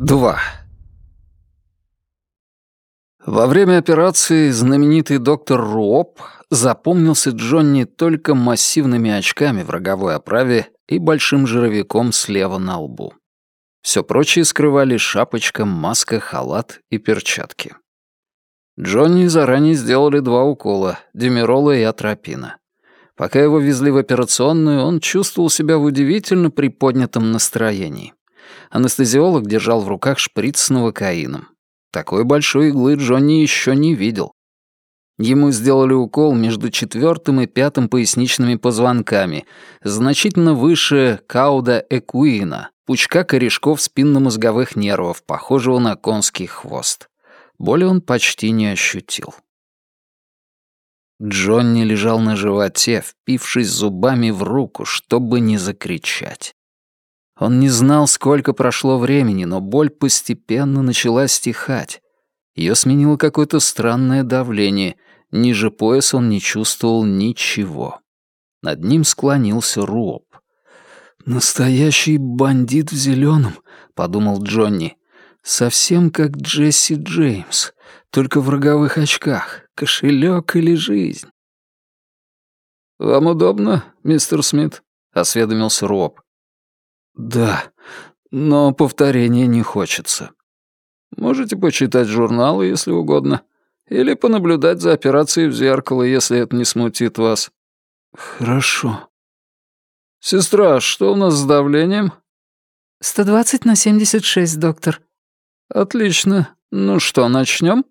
2. Во время операции знаменитый доктор Руоп запомнился Джонни только массивными очками в роговой оправе и большим жировиком слева на лбу. Все прочее скрывали шапочка, маска, халат и перчатки. Джонни заранее сделали два укола — демирола и атропина. Пока его везли в операционную, он чувствовал себя в удивительно приподнятом настроении. Анестезиолог держал в руках шприц с новокаином. Такой большой иглы Джонни еще не видел. Ему сделали укол между четвертым и пятым поясничными позвонками, значительно выше кауда экуина, пучка корешков спинномозговых нервов, похожего на конский хвост. Боли он почти не ощутил. Джонни лежал на животе, впившись зубами в руку, чтобы не закричать. Он не знал, сколько прошло времени, но боль постепенно начала стихать. Ее сменило какое-то странное давление. Ниже пояса он не чувствовал ничего. Над ним склонился Руоп. «Настоящий бандит в зеленом, подумал Джонни. «Совсем как Джесси Джеймс, только в роговых очках. Кошелек или жизнь?» «Вам удобно, мистер Смит?» — осведомился Руоп. «Да, но повторения не хочется. Можете почитать журналы, если угодно, или понаблюдать за операцией в зеркало, если это не смутит вас». «Хорошо». «Сестра, что у нас с давлением?» «120 на 76, доктор». «Отлично. Ну что, начнем?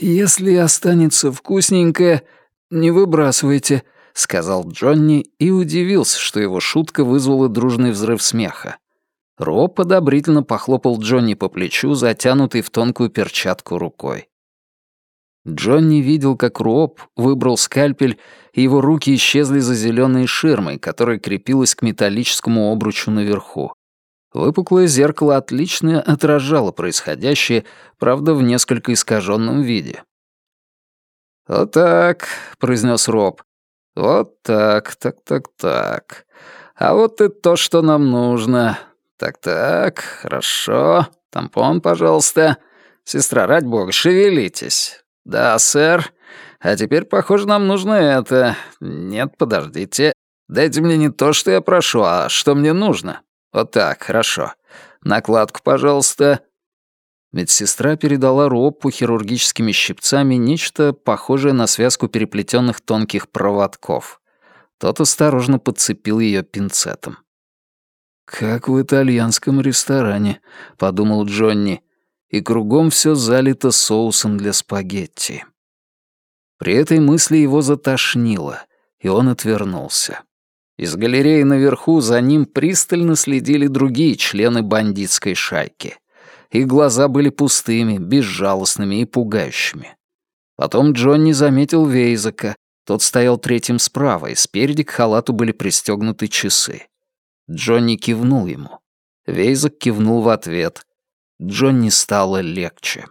«Если останется вкусненькое, не выбрасывайте», — сказал Джонни и удивился, что его шутка вызвала дружный взрыв смеха. Ро подобрительно похлопал Джонни по плечу, затянутой в тонкую перчатку рукой. Джонни видел, как Руоп выбрал скальпель, и его руки исчезли за зеленой ширмой, которая крепилась к металлическому обручу наверху. Выпуклое зеркало отлично отражало происходящее, правда, в несколько искаженном виде. «Вот так», — произнес Роб. Вот так, так, так, так. А вот и то, что нам нужно. Так-так, хорошо. Тампон, пожалуйста. Сестра, ради бога, шевелитесь. Да, сэр. А теперь, похоже, нам нужно это. Нет, подождите. Дайте мне не то, что я прошу, а что мне нужно. Вот так, хорошо. Накладку, пожалуйста. Медсестра передала Роппу хирургическими щипцами нечто похожее на связку переплетенных тонких проводков. Тот осторожно подцепил ее пинцетом. «Как в итальянском ресторане», — подумал Джонни, и кругом все залито соусом для спагетти. При этой мысли его затошнило, и он отвернулся. Из галереи наверху за ним пристально следили другие члены бандитской шайки — их глаза были пустыми, безжалостными и пугающими. Потом Джонни заметил Вейзака. Тот стоял третьим справа, и спереди к халату были пристегнуты часы. Джонни кивнул ему. Вейзак кивнул в ответ. Джонни стало легче.